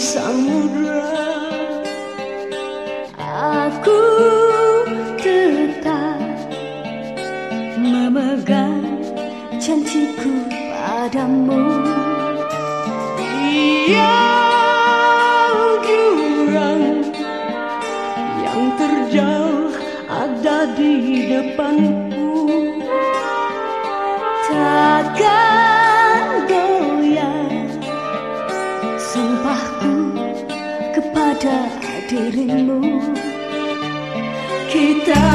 samudra Aku tetap memegang janjiku padamu. pada dirimu. Kita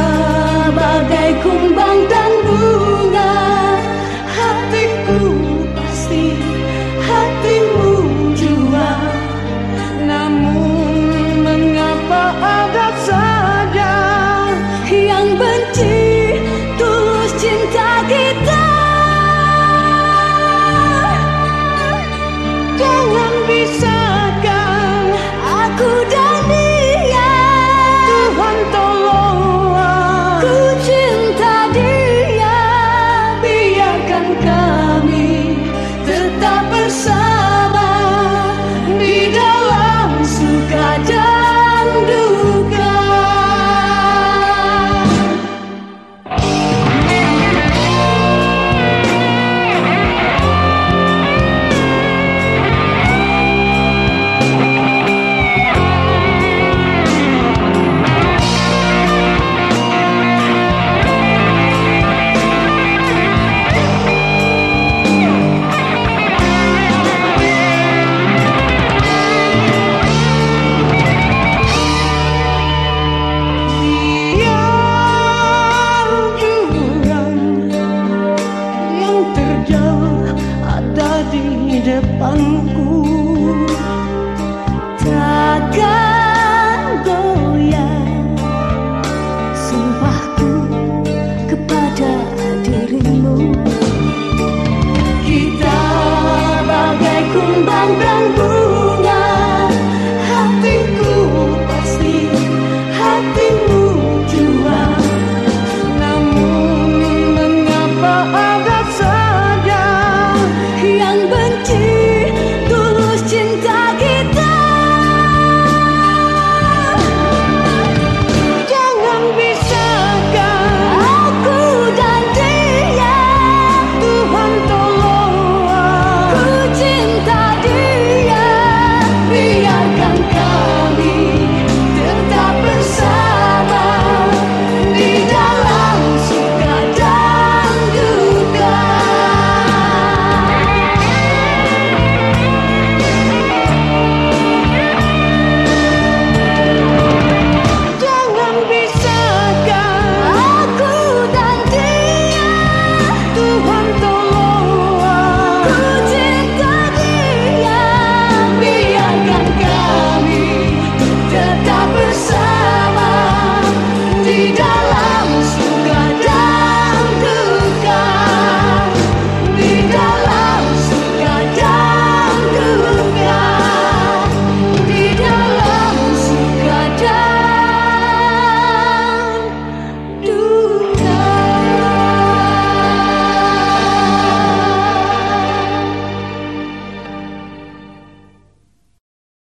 bagai kumbang dan bunga. I'm sorry. harapanku jaga